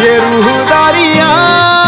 ये रूहदारियाँ।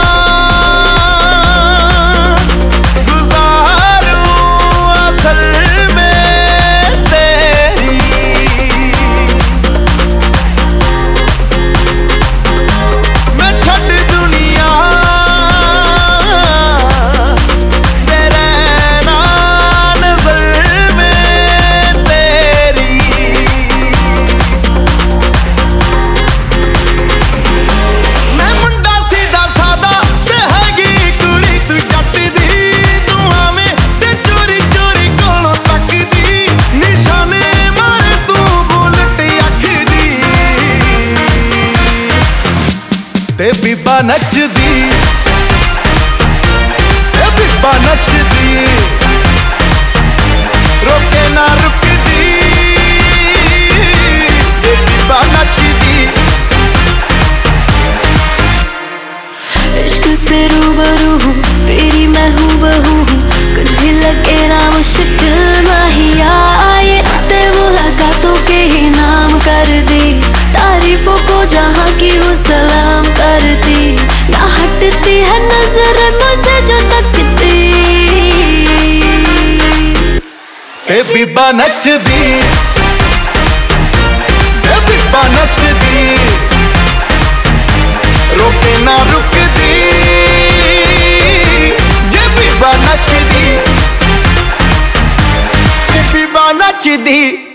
ਤੇ ਬੀਬਾ ਨੱਚਦੀ ਤੇ ਬੀਬਾ ਨੱਚਦੀ ਤੇ ਬੀਬਾ ਨੱਚਦੀ ਰੋਕੇ ਨਾ ਰੁਕਦੀ ਜੇ ਬੀਬਾ ਨੱਚਦੀ ਤੇ ਬੀਬਾ ਨੱਚਦੀ